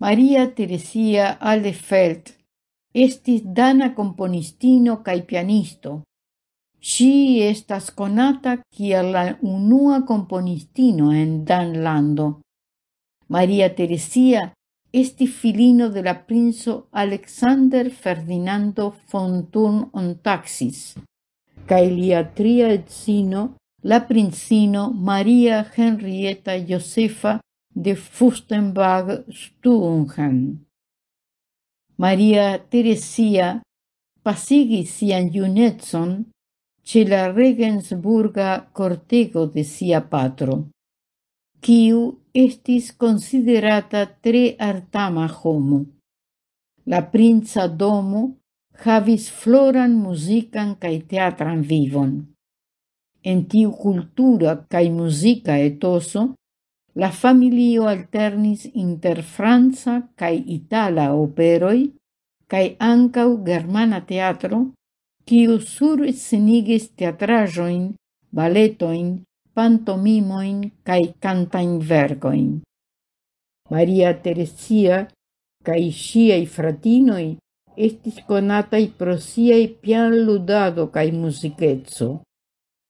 Maria Teresia Alefeld estis dana componistino cae pianisto. Si estas conata kiel la unua componistino en Danlando. Maria Teresia esti filino de la princo Alexander Ferdinando von Thurn und Taxis, cae lia tria etzino, la princino Maria Henrietta Josefa de Fustenberg-Stungen. Maria Teresia pasigis sian junetson ce la Regensburga cortego de sia patro, quiu estis considerata tre artama homo. La princa domo havis floran musican cae teatran vivon. En tiu cultura cae musica etoso la familio alternis inter Franza cae itala operoi, cae ancau germana teatro, kiu sur senigis teatrajoin, balletoin, pantomimoin cae cantain vergoin. Maria Teresia cae ŝiaj fratinoi estis conatai pro siaj pianludado cae musicetso.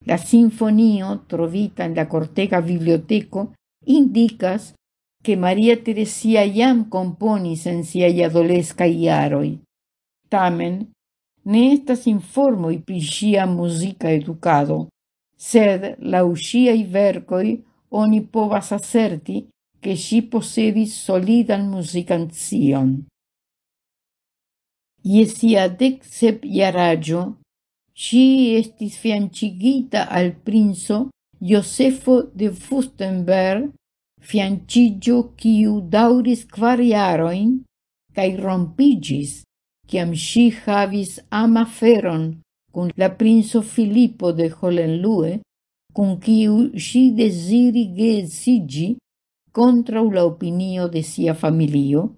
La sinfonio, trovita in la cortega biblioteco, indicas che Maria Teresia iam componis en siaj adolesca iaroi. Tamen, ne estas informoi pri sia musica educado, sed laŭ ŝiaj verkoj oni povas acerti che si posedis solidan musican zion. Iesia dec sep iaraggio, si estis fiancigita al prinzo Josefo de Fustenberg, fiancigio quiu dauris quar iaroin, cae rompigis, ciam si havis ama feron cun la princo Filippo de Holenlue, cun quiu si desiri geesigi contra la opinio de sia familio,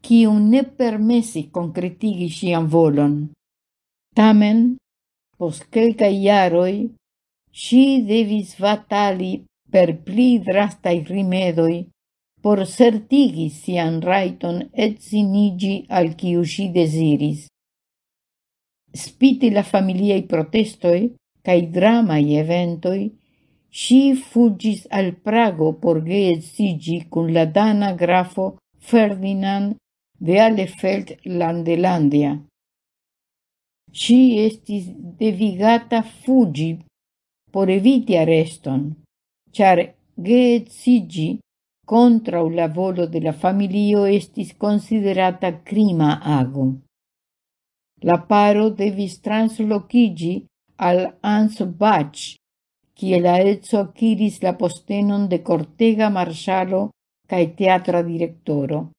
quiu ne permessi concretigi sian volon. Tamen, pos quelca iaroi, si devis batali per pli drastai rimedoi por certigi sian raiton et sinigi al quiu si desiris. Spiti la familiei protestoi cae dramai eventoi, si fugis al Prago por geet sigi cun la dana grafo Ferdinand de Alefeld Landelandia. Si estis devigata fugi por eviti areston, char geetsigi contra la volo de la familio estis considerata crima ago. La paro devis translocigi al Ansbach, kie la etso aciris la postenon de cortega marshalo cae teatra directoro.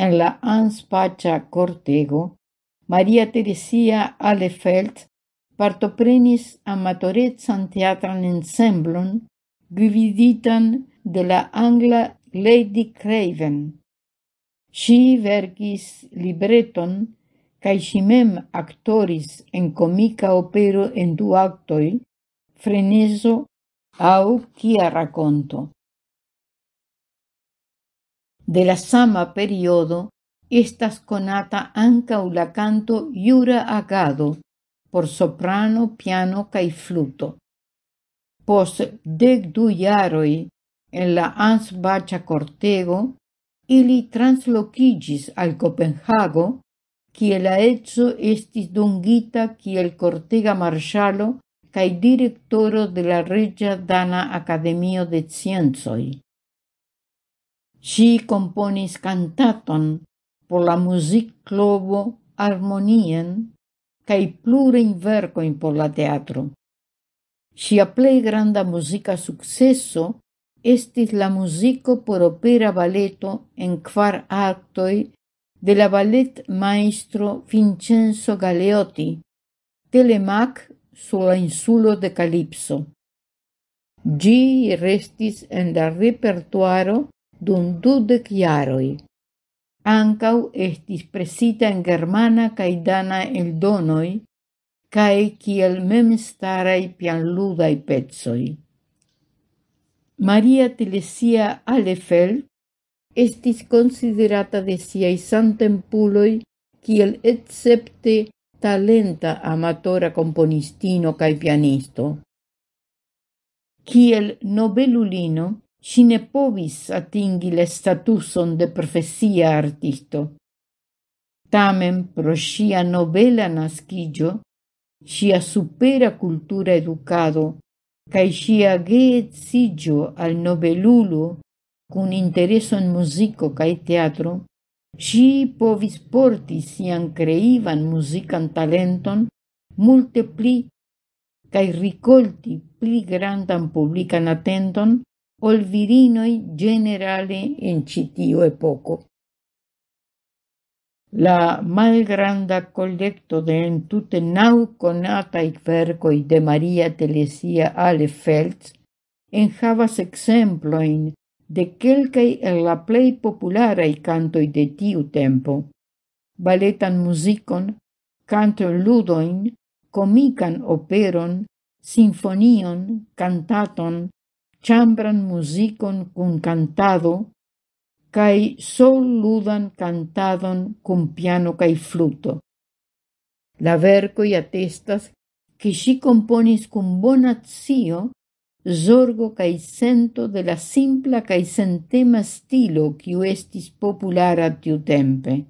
En la Anspacha cortego, Maria Teresia Alefeld partoprenis amatorecan teatran ensemblon dividitan de la angla Lady Craven. Si vergis libreton cae si mem actoris en comica opero en du actoi freneso au cia racconto. De la sama periodo estas conata anca la canto Iura agado, por soprano, piano cae fluto. Pos dec du iaroi en la Ansbacha Cortego, ili translocigis al Copenhago, kie la etso estis dungita kiel cortega marshalo cae directoro de la Regia Dana Academio de Cienzoi. Si componis cantaton por la music clubo Harmonien cae plurin vercoin por la teatro. Sia plei granda musica successo estis la musico por opera balleto en kvar actoi de la ballet maestro Vincenzo Galeotti, Telemac sur la insulo de Calipso. Gi restis en la repertuaro dun dudec iaroi ancau estis presita en germana caidana dana eldonoj kaj kiel memstaraj pianludaj pezoi. Maria Telesia Alefeld estis considerata de siai santempuloi kiel excepte talenta amatora componistino cae pianisto. Kiel nobelulino, si ne povis atingi le statuson de profesia artisto. Tamen pro sia novela nascigio, sia supera kultura edukado kaj ŝia geedziĝo al nobelulo cun intereso en musico cae teatro, si povis porti sian creivan musican talenton multe pli cae ricolti pli grandan publican atenton ol virinoi generale in citio epoco. La malgranda collecto de entute nau conatai vercoi de Maria Telesia Alefeltz en havas exemploin de quelcai el la plei popularai cantoi de tiu tempo. Baletan musicon, canto ludoin, comican operon, sinfonion, cantaton, chambran musicon cun cantado, cae sol ludan cantadon cum piano cae fluto. La vercoi atestas che si componis cum bona zio zorgo cae sento de la simpla cae sentema stilo quiu estis populara tiu tempe.